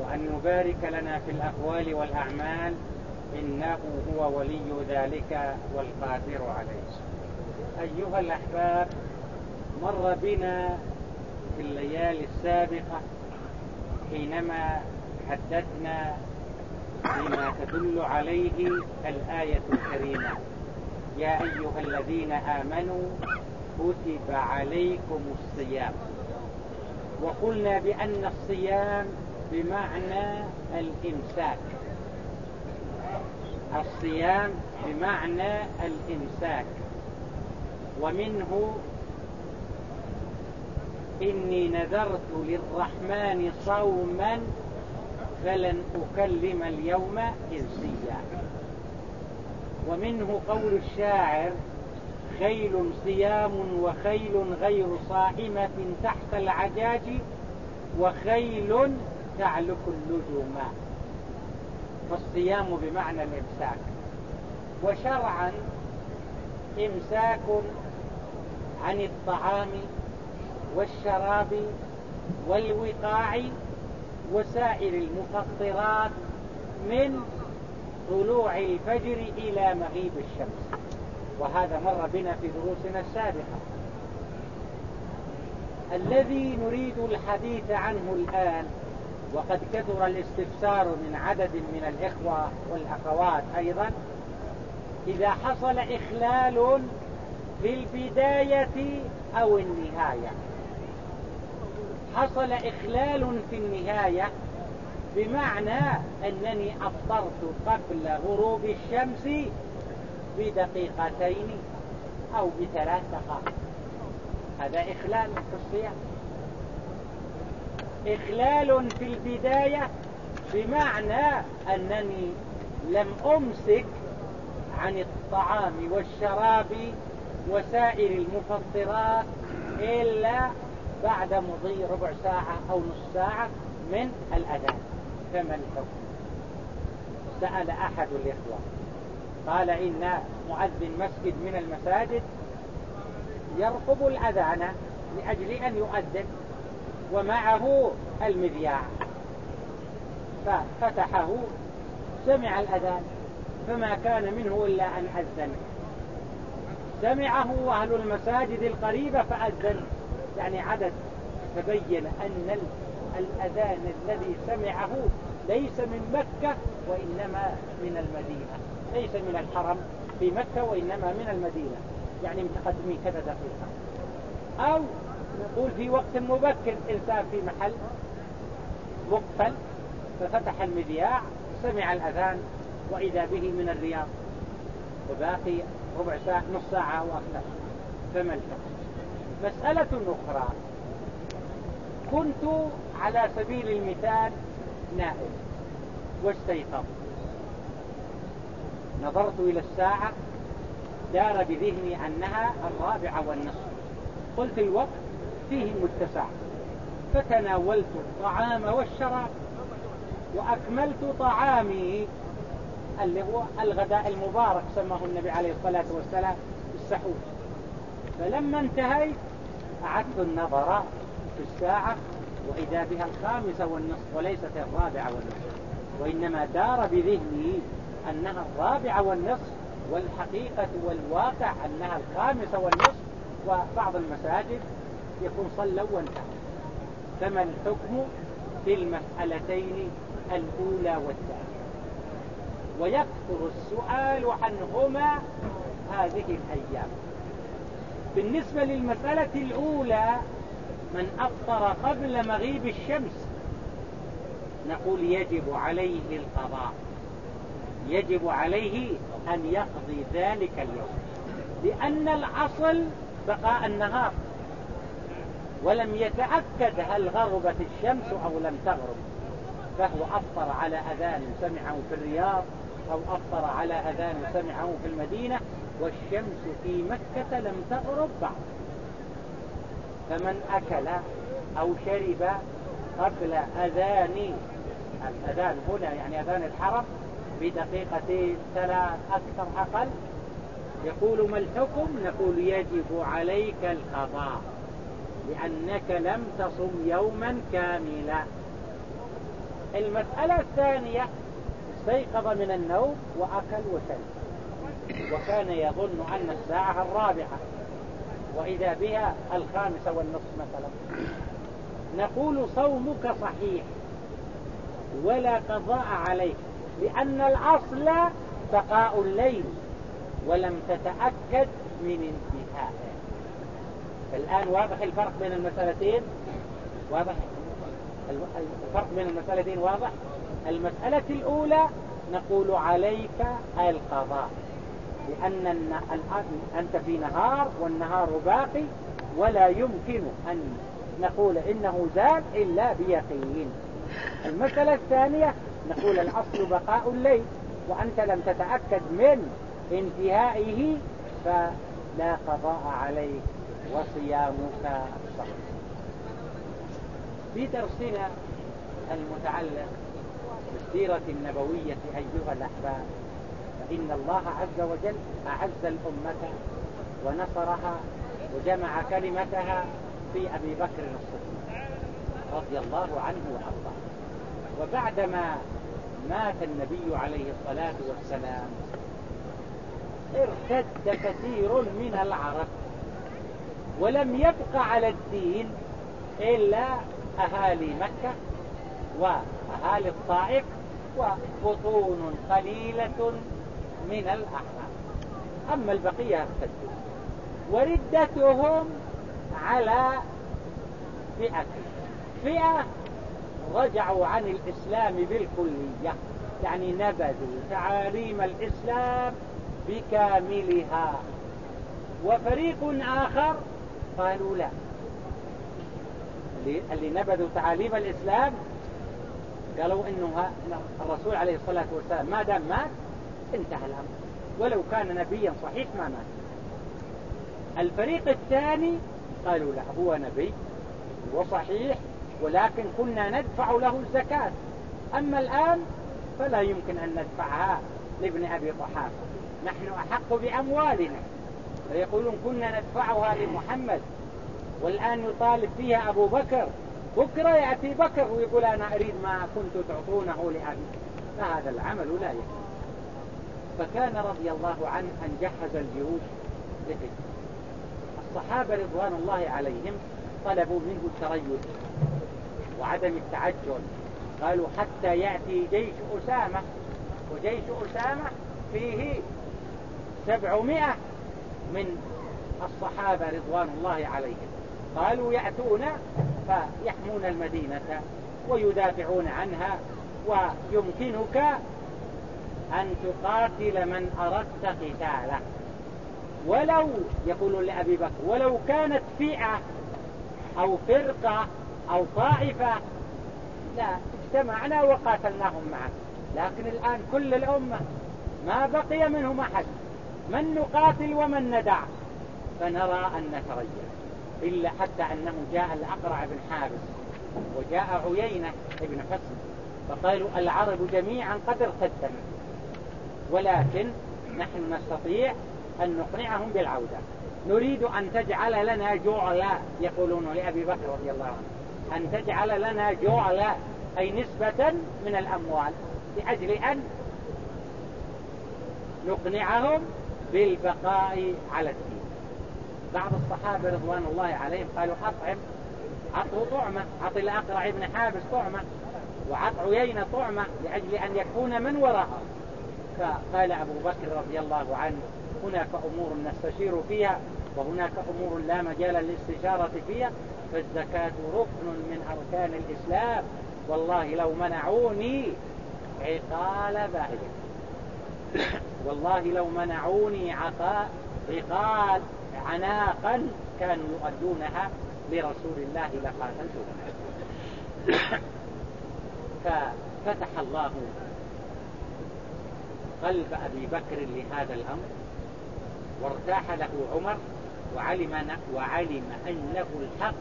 وأن يبارك لنا في الأقوال والأعمال إنه هو ولي ذلك والقادر عليه. أيها الأحباب مر بنا في الليالي السابقة حينما حدثنا بما تدل عليه الآية الكريمة. يا أيها الذين آمنوا كتب عليكم الصيام. وقلنا بأن الصيام بمعنى الإمساك. الصيام بمعنى الإمساك. ومنه إني نذرت للرحمن صوما فلن أكلم اليوم إنسيا. ومنه قول الشاعر خيل صيام وخيل غير صائمة تحت العجاج وخيل تعلق اللجوم فالصيام بمعنى الإمساك. وشرعا إمساك عن الطعام والشراب والوقاع وسائر المفطرات من طلوع الفجر إلى مغيب الشمس. وهذا مر بنا في دروسنا السابقة. الذي نريد الحديث عنه الآن وقد كثر الاستفسار من عدد من الإخوة والأخوات أيضا إذا حصل إخلال في البداية أو النهاية. حصل إخلال في النهاية بمعنى أنني أفطرت قبل غروب الشمس بدقيقتين أو بثلاث دقائق. هذا إخلال في الصيام. إخلال في البداية بمعنى أنني لم أمسك عن الطعام والشراب وسائر المفطرات إلا بعد مضي ربع ساعة أو نص ساعة من الأذان. فما الحكم؟ سأل أحد الإخوة. قال إن مؤذن مسجد من المساجد يرقب الأذان لأجل أن يؤذن. ومعه المذياع. ففتحه سمع الأذان فما كان منه إلا أن أذن. سمعه أهل المساجد القريبة فأذن. يعني عدد تبين أن الأذان الذي سمعه ليس من مكة وإنما من المدينة. ليس من الحرم في مكة وإنما من المدينة. يعني متقدمين كذا دقيقة. أو نقول في وقت مبكر إنسان في محل مقفل ففتح المذياع سمع الأذان وإذا به من الرياض. وباقي ربع ساعة نص ساعة أو أكثر فما مسألة أخرى. كنت على سبيل المثال نائم واستيقظت. نظرت إلى الساعة دار بذهني أنها الرابعة والنصف. قلت الوقت فيه متسع. فتناولت الطعام والشراب وأكملت طعامي اللي هو الغداء المبارك سماه النبي عليه الصلاة والسلام السحور. فلما انتهيت أعدت النظر في الساعة وإذا بها الخامسة والنصف وليست الرابعة والنصف وإنما دار بذهني أنها الرابعة والنصف والحقيقة والواقع أنها الخامسة والنصف وبعض المساجد يكون صلوا وانتهى. فما الحكم في المسألتين الأولى والثانية؟ ويكثر السؤال عنهما هذه الأيام. بالنسبة للمسألة الأولى من أفطر قبل مغيب الشمس نقول يجب عليه القضاء. يجب عليه أن يقضي ذلك اليوم. لأن الأصل بقاء النهار. ولم يتأكد هل غربت الشمس أو لم تغرب. فهو أفطر على أذان سمعه في الرياض أو أفطر على أذان سمعه في المدينة والشمس في مكة لم تغرب بعد. فمن أكل أو شرب قبل أذان الأذان هنا يعني أذان الحرم بدقيقتين ثلاث أكثر أقل يقول ما الحكم؟ نقول يجب عليك القضاء. لأنك لم تصم يوما كاملا. المسألة الثانية استيقظ من النوم وأكل وشرب. وكان يظن أن الساعة الرابعة. وإذا بها الخامسة والنصف مثلا. نقول صومك صحيح ولا قضاء عليك لأن الأصل بقاء الليل ولم تتأكد من انتهائه. الآن واضح الفرق بين المسألتين؟ واضح؟ الفرق بين المسألتين واضح؟ المسألة الأولى نقول عليك القضاء لأن أنت في نهار والنهار باقي ولا يمكن أن نقول إنه زاد إلا بيقين. المسألة الثانية نقول الأصل بقاء الليل وأنت لم تتأكد من انتهائه فلا قضاء عليك. وصيامك صحيح في درسنا المتعلق بالسيرة النبوية أيها الأحباب فإن الله عز وجل أعز الأمة ونصرها وجمع كلمتها في أبي بكر الصديق رضي الله عنه وأرضاه. وبعدما مات النبي عليه الصلاة والسلام ارتد كثير من العرب ولم يبق على الدين إلا أهالي مكة وأهالي الطائف وبطون قليلة من الأحرار. أما البقية ارتدوا وردتهم على فئة. فئة رجعوا عن الإسلام بالكلية. يعني نبذوا تعاليم الإسلام بكاملها. وفريق آخر قالوا لا. اللي نبذوا تعاليم الإسلام قالوا إنه الرسول عليه الصلاة والسلام ما دام مات انتهى الأمر. ولو كان نبيا صحيح ما مات. الفريق الثاني قالوا لا هو نبي وصحيح ولكن كنا ندفع له الزكاة. أما الآن فلا يمكن أن ندفعها لابن أبي قحافة نحن أحق بأموالنا. فيقولون كنا ندفعها لمحمد والآن يطالب فيها أبو بكر. بكرة يأتي بكر ويقول أنا أريد ما كنت تعطونه لأبي. فهذا العمل لا يكون فكان رضي الله عنه أن جهز الجيوش لهجرة الصحابة رضوان الله عليهم طلبوا منه التريث وعدم التعجل. قالوا حتى يأتي جيش أسامة وجيش أسامة فيه سبعمائة من الصحابة رضوان الله عليهم. قالوا يأتون فيحمون المدينة ويدافعون عنها ويمكنك أن تقاتل من أردت قتاله. ولو يقول لأبي بكر ولو كانت فئة أو فرقة أو طائفة لا اجتمعنا وقاتلناهم معك. لكن الآن كل الأمة ما بقي منهم أحد. من نقاتل ومن ندع. فنرى أن نتريث إلا حتى أنه جاء الأقرع بن حارس وجاء عيينة بن حسن فقالوا العرب جميعا قد ارتدنا. ولكن نحن نستطيع أن نقنعهم بالعودة. نريد أن تجعل لنا جعلا يقولون لأبي بكر رضي الله عنه أن تجعل لنا جعلا أي نسبة من الأموال لأجل أن نقنعهم بالبقاء على الدين. بعض الصحابة رضوان الله عليهم قالوا أطعم عطوا طعمة عط الأقرع ابن حابس طعمة وعط عيينة طعمة لأجل أن يكون من وراءه فقال أبو بكر رضي الله عنه هناك أمور نستشير فيها وهناك أمور لا مجال للاستشارة فيها فالزكاة ركن من أركان الإسلام. والله لو منعوني عقال بعير والله لو منعوني عقال عقال عناقا كانوا يؤدونها لرسول الله لقاتلته. ففتح الله قلب أبي بكر لهذا الأمر وارتاح له عمر وعلم, وعلم أنه الحق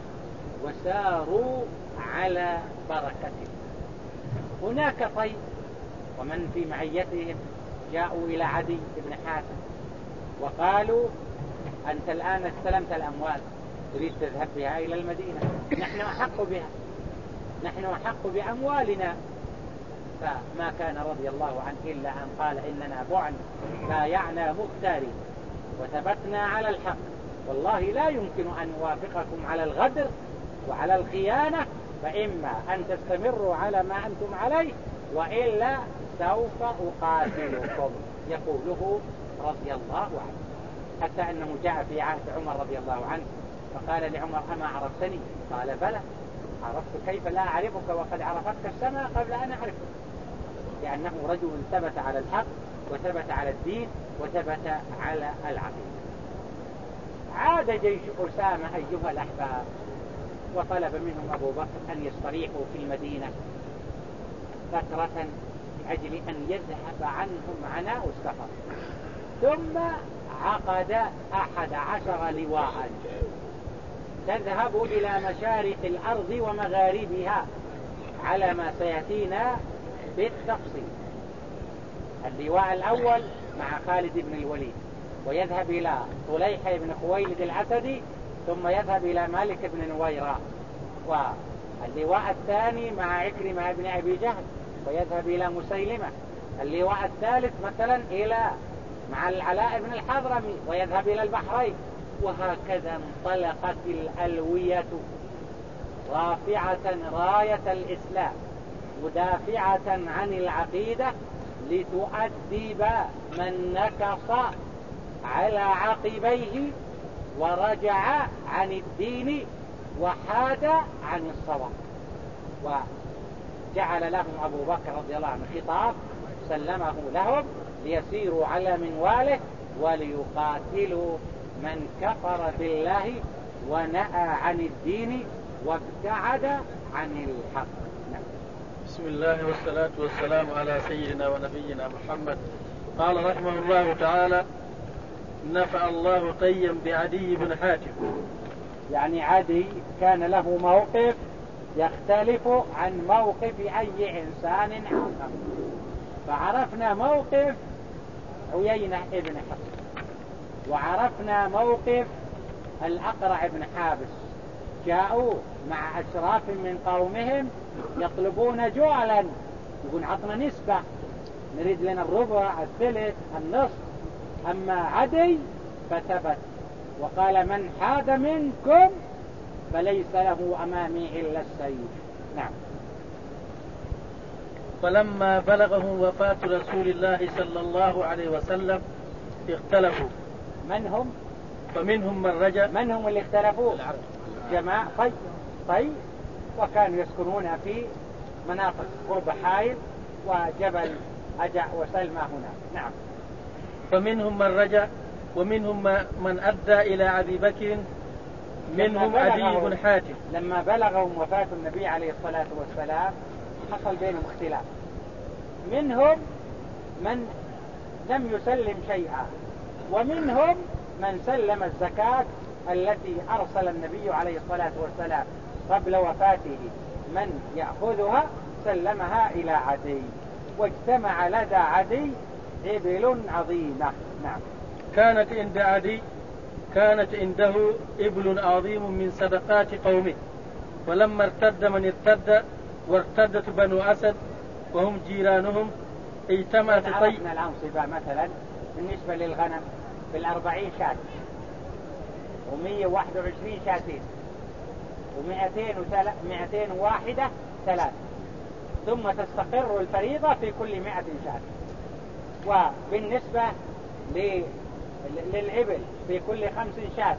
وساروا على بركته. هناك طيب ومن في معيتهم جاءوا إلى عدي بن حاتم وقالوا أنت الآن استلمت الأموال تريد تذهب بها إلى المدينة. نحن أحق بها نحن أحق بأموالنا. فما كان رضي الله عنه إلا أن قال إننا بعن بايعنا مختاري. وثبتنا على الحق. والله لا يمكن أن نوافقكم على الغدر وعلى الخيانة فإما أن تستمروا على ما أنتم عليه وإلا سوف أقاتلكم. يقوله رضي الله عنه. حتى أنه جاء في عهد عمر رضي الله عنه فقال لعمر أما عرفتني؟ قال بلى. عرفت كيف لا أعرفك وقد عرفتك السماء قبل أن أعرفك. لأنه رجل ثبت على الحق وثبت على الدين وثبت على العقيدة. عاد جيش أسامة أيها الأحباب وطلب منهم أبو بكر أن يستريحوا في المدينة فترة لأجل أن يذهب عنهم عناء السفر ثم عقد أحد عشر لواء. تذهب إلى مشارق الأرض ومغاربها على ما سيأتينا بالتفصيل. اللواء الأول مع خالد بن الوليد ويذهب إلى طليحة بن خويلد الأسدي ثم يذهب إلى مالك بن نويرة واللواء الثاني مع عكرمة بن أبي جهل ويذهب إلى مسيلمة. اللواء الثالث مثلا إلى مع العلاء بن الحضرمي ويذهب إلى البحرين. وهكذا انطلقت الألوية رافعة راية الإسلام مدافعة عن العقيدة لتؤدب من نكص على عقبيه ورجع عن الدين وحاد عن الصواب. وجعل لهم أبو بكر رضي الله عنه خطاب سلمه لهم ليسيروا على منواله وليقاتلوا من كفر بالله ونأى عن الدين وابتعد عن الحق. نعم. بسم الله والصلاة والسلام على سيدنا ونبينا محمد. قال رحمه الله تعالى نفع الله طيا بعدي بن حاتم. يعني عدي كان له موقف يختلف عن موقف أي إنسان آخر. فعرفنا موقف عيينة ابن حصن وعرفنا موقف الأقرع بن حابس. جاءوا مع أشراف من قومهم يطلبون جعلا. يقول عطنا نسبة. نريد لنا الربع الثلث النصف. أما عدي فثبت. وقال من حاد منكم فليس له أمامي إلا السيف. نعم. فلما بلغهم وفاة رسول الله صلى الله عليه وسلم اختلفوا. من هم؟ فمنهم من رجع. من هم اللي اختلفوا؟ جماعة. طي طي وكانوا يسكنون في مناطق قرب حائل وجبل أجع وسلمى هناك نعم. فمنهم من رجع ومنهم من أدى إلى أبي بكر منهم عدي بن حاتم. لما بلغهم وفاة النبي عليه الصلاة والسلام حصل بينهم اختلاف. منهم من لم يسلم شيئا ومنهم من سلم الزكاة التي أرسل النبي عليه الصلاة والسلام قبل وفاته. من يأخذها سلمها إلى عدي واجتمع لدى عدي إبل عظيمة. نعم. كانت عند عدي كانت عنده إبل عظيم من صدقات قومه. ولما ارتد من ارتد وارتدت بنو أسد وهم جيرانهم اجتمعت عرفنا الأنصبة مثلا بالنسبة للغنم بالأربعين شاة ومية واحد وعشرين شاتين ومئتين ومئتين واحدة ثلاث. ثم تستقر الفريضة في كل مئة شاة. وبالنسبة للإبل في كل خمس شاة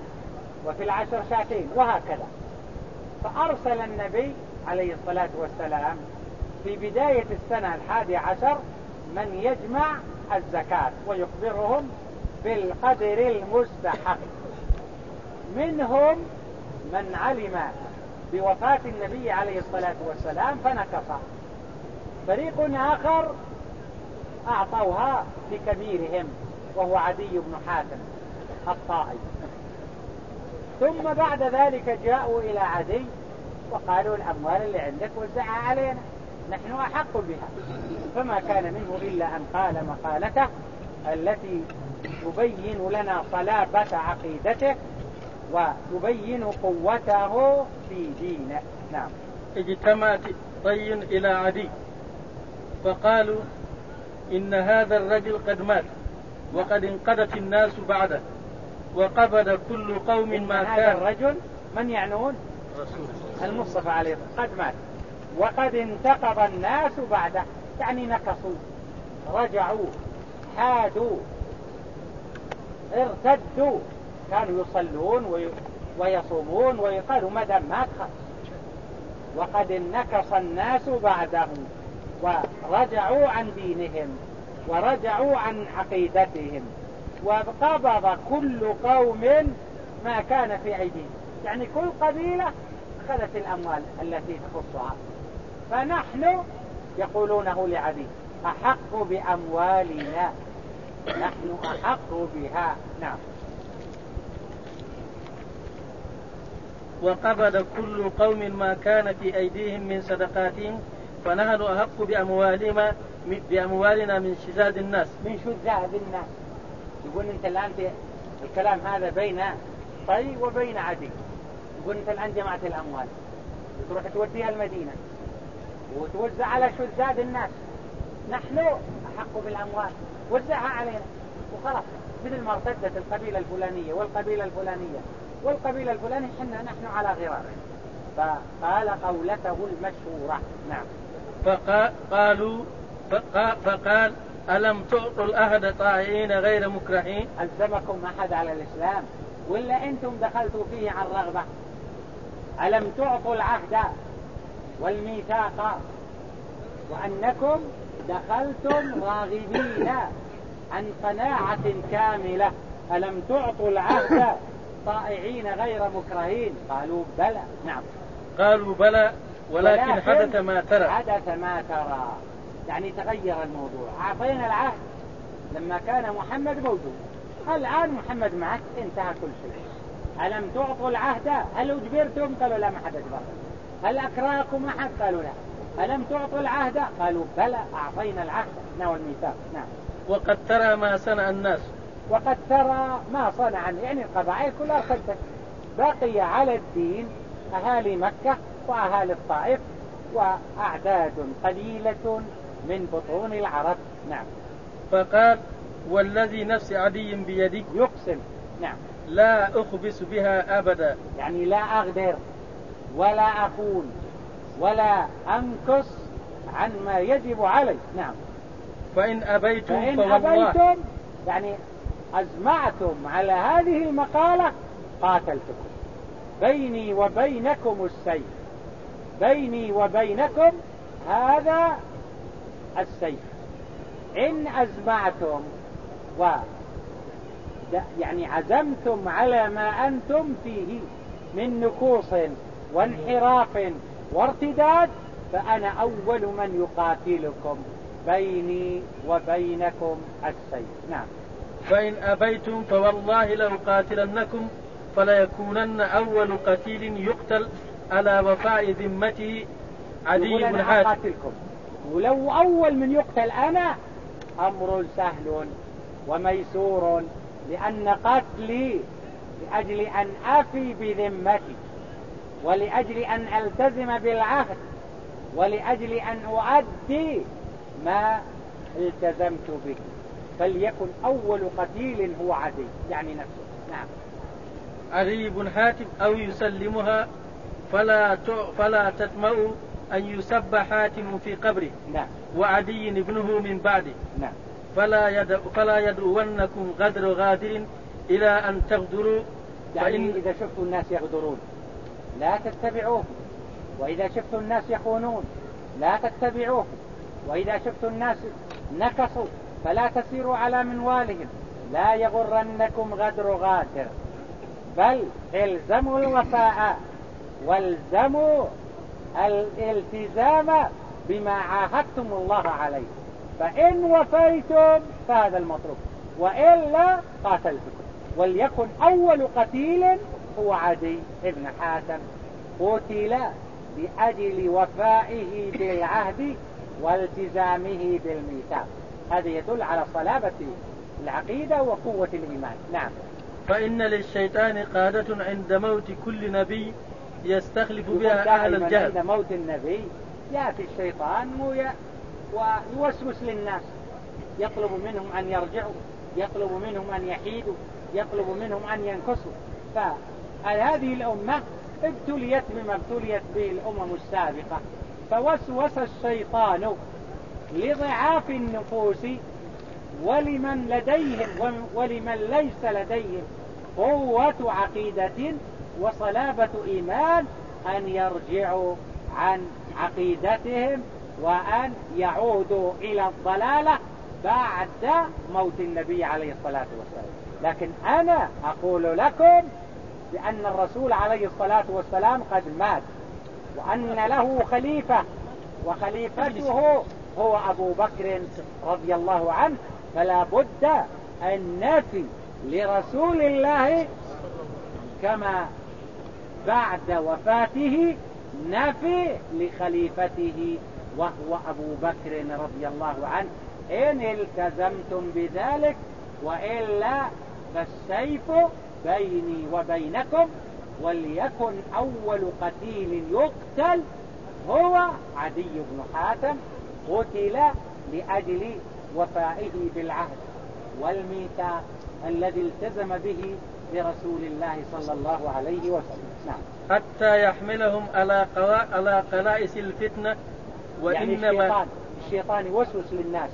وفي العشر شاتين وهكذا. فأرسل النبي عليه الصلاة والسلام في بداية السنة الحادي عشر من يجمع الزكاة ويخبرهم بالقدر المستحق. منهم من علم بوفاة النبي عليه الصلاة والسلام فنكص. فريق آخر أعطوها لكبيرهم. وهو عدي بن حاتم الطائي. ثم بعد ذلك جاءوا إلى عدي وقالوا الأموال اللي عندك وزعها علينا. نحن أحق بها. فما كان منه إلا أن قال مقالته التي تبين لنا صلابة عقيدته وتبين قوته في دينه. نعم. اجتمعت طي إلى عدي. فقالوا إن هذا الرجل قد مات. وقد انقضت الناس بعده. وقبض كل قوم ما كان. هذا الرجل من يعنون؟ المصطفى عليه قد مات. وقد انتقض الناس بعده. يعني نكصوا رجعوا. حادوا. ارتدوا. كانوا يصلون ويصومون ويقالوا ما دام مات وقد انكص الناس بعده ورجعوا عن دينهم. ورجعوا عن عقيدتهم. وقبض كل قوم ما كان في أيديهم. يعني كل قبيلة أخذت الأموال التي تخصها. فنحن يقولونه لعدي أحق بأموالنا. نحن أحق بها. نعم. وقبض كل قوم ما كان في أيديهم من صدقاتهم فنحن أحق بأموالنا بأموالنا من شزاد الناس. من شزاد الناس. يقول أنت الآن الكلام هذا بين طي وبين عدي. يقول أنت الآن جمعت الأموال. تروح توديها المدينة. وتوزع على شزاد الناس. نحن أحق بالأموال. وزعها علينا. وخلاص. مثل ما ارتدت القبيلة الفلانية والقبيلة الفلانية. والقبيلة الفلانية حنا نحن على غرار. فقال قولته المشهورة. نعم. فقالوا فقال ألم تعطوا الأهد طائعين غير مكرهين؟ ألزمكم أحد على الإسلام؟ ولا أنتم دخلتوا فيه عن رغبة ألم تعطوا العهد والميثاق وأنكم دخلتم راغبين عن قناعة كاملة؟ ألم تعطوا العهد طائعين غير مكرهين؟ قالوا بلى. نعم. قالوا بلى ولكن, ولكن حدث ما ترى. حدث ما ترى. يعني تغير الموضوع. أعطينا العهد لما كان محمد موجود. الآن محمد معك انتهى كل شيء. ألم تعطوا العهد؟ هل أجبرتم؟ قالوا لا ما حد أجبركم هل أكراكم أحد قالوا لا. ألم تعطوا العهد؟ قالوا بلى أعطينا العهد. نوى الميثاق. نعم. وقد ترى ما صنع الناس. وقد ترى ما صنع يعني القبائل كلها ارتدت بقي على الدين أهالي مكة وأهالي الطائف وأعداد قليلة من بطون العرب. نعم. فقال والذي نفس عدي بيدي يقسم. نعم. لا أخبس بها أبدا. يعني لا أغدر ولا أخون ولا أنقص عن ما يجب علي. نعم. فإن أبيتم فإن فوالله أبيتم يعني أزمعتم على هذه المقالة قاتلتكم. بيني وبينكم السيف. بيني وبينكم هذا السيف. إن أزمعتم و يعني عزمتم على ما أنتم فيه من نكوص وانحراف وارتداد فأنا أول من يقاتلكم بيني وبينكم السيف. نعم. فإن أبيتم فوالله لأقاتلنكم فليكونن أول قتيل يقتل على وفاء ذمته عدي بن حاتم ولو أول من يقتل أنا أمر سهل وميسور لأن قتلي لأجل أن أفي بذمتي ولأجل أن ألتزم بالعهد ولأجل أن أؤدي ما التزمت به. فليكن أول قتيل هو عدي يعني نفسه. نعم. علي بن حاتم أو يسلمها فلا فلا تطمئوا أن يسب حاتم في قبره. نعم. وعدي ابنه من بعده. نعم. فلا يدعو فلا يدعونكم غدر غادر إلى أن تغدروا. يعني إذا شفتوا الناس يغدرون لا تتبعوهم. وإذا شفتوا الناس يخونون لا تتبعوهم. وإذا شفتوا الناس نكصوا فلا تسيروا على منوالهم. لا يغرنكم غدر غادر. بل إلزموا الوفاء. والزموا الالتزام بما عاهدتم الله عليه. فإن وفيتم فهذا المطلوب وإلا قاتلتكم وليكن أول قتيل هو عدي ابن حاتم. قتل لأجل وفائه بالعهد والتزامه بالميثاق. هذا يدل على صلابة العقيدة وقوة الإيمان. نعم. فإن للشيطان قادة عند موت كل نبي يستخلف بها أهل الجهل. عند موت النبي يأتي الشيطان ويوسوس للناس. يطلب منهم أن يرجعوا يطلب منهم أن يحيدوا يطلب منهم أن ينكسوا. فهذه الأمة ابتليت بما ابتليت به الأمم السابقة. فوسوس الشيطان لضعاف النفوس ولمن لديهم ولمن ليس لديهم قوة عقيدة وصلابة إيمان أن يرجعوا عن عقيدتهم وأن يعودوا إلى الضلالة بعد موت النبي عليه الصلاة والسلام. لكن أنا أقول لكم بأن الرسول عليه الصلاة والسلام قد مات وأن له خليفة وخليفته هو أبو بكر رضي الله عنه. فلا بد أن نفي لرسول الله كما بعد وفاته نفي لخليفته وهو أبو بكر رضي الله عنه. إن التزمتم بذلك وإلا فالسيف بيني وبينكم وليكن أول قتيل يقتل هو عدي بن حاتم قتل لأجل وفائه بالعهد. والميثاق الذي التزم به برسول الله صلى الله عليه وسلم. نعم. حتى يحملهم على على قلائس الفتنة وإنما يعني الشيطان, الشيطان يوسوس للناس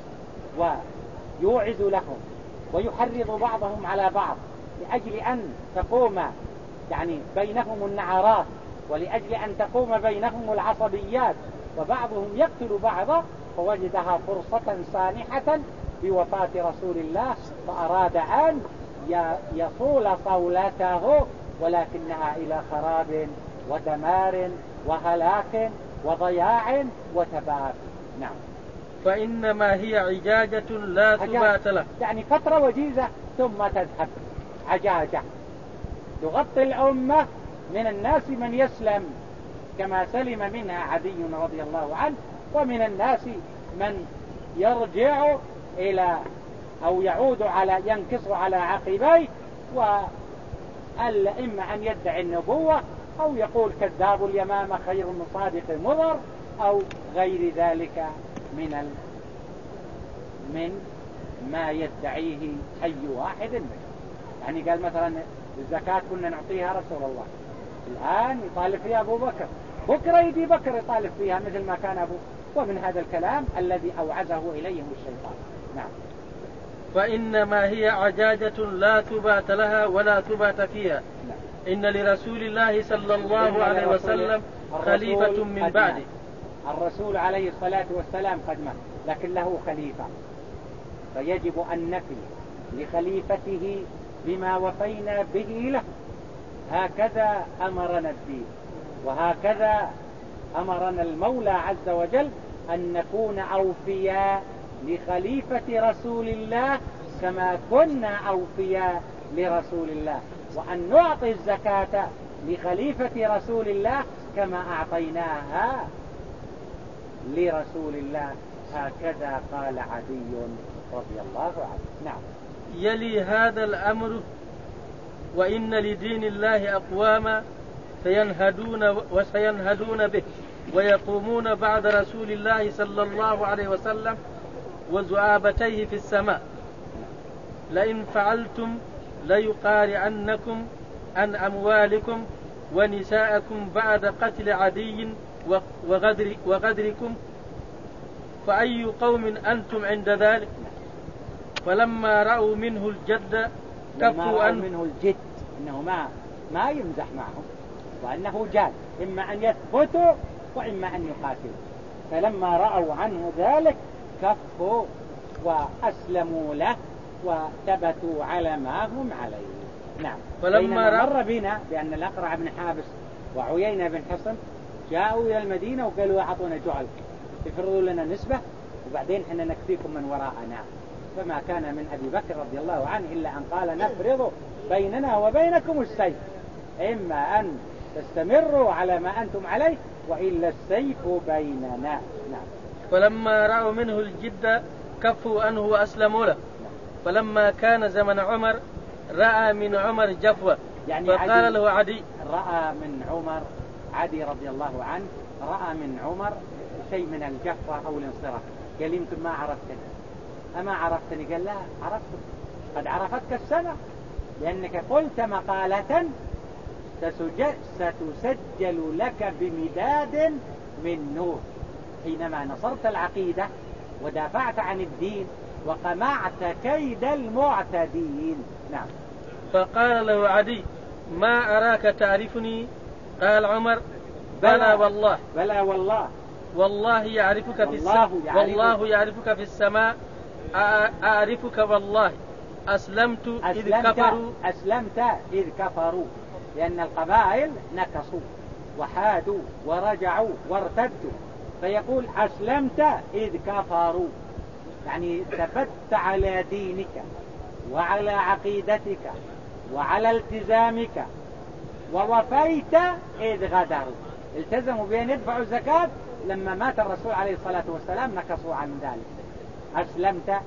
ويوعز لهم ويحرض بعضهم على بعض لأجل أن تقوم يعني بينهم النعرات ولأجل أن تقوم بينهم العصبيات وبعضهم يقتل بعضا فوجدها فرصة سانحة بوفاة رسول الله فأراد أن يصول صولته ولكنها إلى خراب ودمار وهلاك وضياع وتباب نعم. فإنما هي عجاجة لا ثبات له يعني فترة وجيزة ثم تذهب. عجاجة. تغطي الأمة من الناس من يسلم كما سلم منها عدي رضي الله عنه ومن الناس من يرجع إلى أو يعود على ينكص على عقبيه وإما أن يدعي النبوة أو يقول كذاب اليمامة خير من صادق المضر أو غير ذلك من ال... من ما يدعيه أي واحد منه. يعني قال مثلا الزكاة كنا نعطيها رسول الله. الآن يطالب فيها أبو بكر. بكرة يجي بكر يطالب فيها مثل ما كان أبو ومن هذا الكلام الذي أوعزه إليهم الشيطان. نعم. فإنما هي عجاجة لا ثبات لها ولا ثبات فيها. إن لرسول الله صلى الله عليه وسلم خليفة من بعده. الرسول عليه الصلاة والسلام قد مات لكن له خليفة. فيجب أن نفي لخليفته بما وفينا به له. هكذا أمرنا الدين وهكذا أمرنا المولى عز وجل أن نكون أوفياء لخليفة رسول الله كما كنا أوفياء لرسول الله. وأن نعطي الزكاة لخليفة رسول الله كما أعطيناها لرسول الله. هكذا قال عدي رضي الله عنه. نعم. يلي هذا الأمر وإن لدين الله أقواما سينهدون وسينهدون به ويقومون بعد رسول الله صلى الله عليه وسلم وزعابتيه في السماء. لئن فعلتم ليقارعنكم عن أموالكم ونساءكم بعد قتل عدي وغدر وغدركم. فأي قوم أنتم عند ذلك؟ فلما رأوا منه الجد كفوا أن منه الجد إنه ما ما يمزح معهم وأنه جاد إما أن يثبتوا وإما أن يقاتلوا. فلما رأوا عنه ذلك كفوا وأسلموا له وثبتوا على ما هم عليه. نعم. بينما مر بنا بأن الأقرع بن حابس وعيينة بن حصن جاءوا إلى المدينة وقالوا أعطونا جعل. افرضوا لنا نسبة وبعدين إحنا نكفيكم من وراءنا. فما كان من أبي بكر رضي الله عنه إلا أن قال نفرض بيننا وبينكم السيف. إما أن تستمروا على ما أنتم عليه وإلا السيف بيننا. نعم. ولما رأوا منه الجد كفوا عنه وأسلموا له. فلما كان زمن عمر رأى من عمر جفوة. يعني فقال له عدي. رأى من عمر عدي رضي الله عنه رأى من عمر شيء من الجفوة أو الانصراف. قال يمكن ما عرفتني. أما عرفتني؟ قال لا عرفتك قد عرفتك السنة لأنك قلت مقالة ستسجل لك بمداد من نور. حينما نصرت العقيدة ودافعت عن الدين وقمعت كيد المعتدين. نعم. فقال له عدي ما أراك تعرفني؟ قال عمر بلى والله. بلى والله. والله يعرفك في السماء. والله يعرفك. في السماء. أعرفك والله. أسلمت, أسلمت إذ كفروا. أسلمت إذ كفروا. لأن القبائل نكصوا وحادوا ورجعوا وارتدوا. فيقول أسلمت إذ كفروا. يعني ثبت على دينك وعلى عقيدتك وعلى التزامك ووفيت إذ غدروا. التزموا بأن يدفعوا الزكاة لما مات الرسول عليه الصلاة والسلام نكصوا عن ذلك. أسلمت.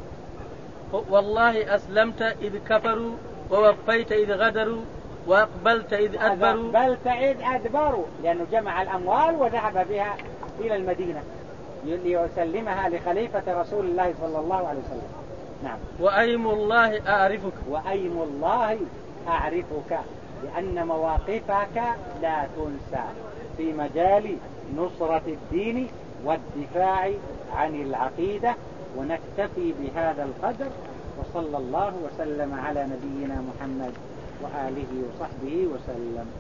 والله أسلمت إذ كفروا ووفيت إذ غدروا وأقبلت إذ أدبروا. أقبلت إذ أدبروا. لأنه جمع الأموال وذهب بها إلى المدينة. ليسلمها لخليفة رسول الله صلى الله عليه وسلم. نعم. وأيم الله أعرفك. وأيم الله أعرفك لأن مواقفك لا تنسى في مجال نصرة الدين والدفاع عن العقيدة. ونكتفي بهذا القدر وصلى الله وسلم على نبينا محمد وآله وصحبه وسلم.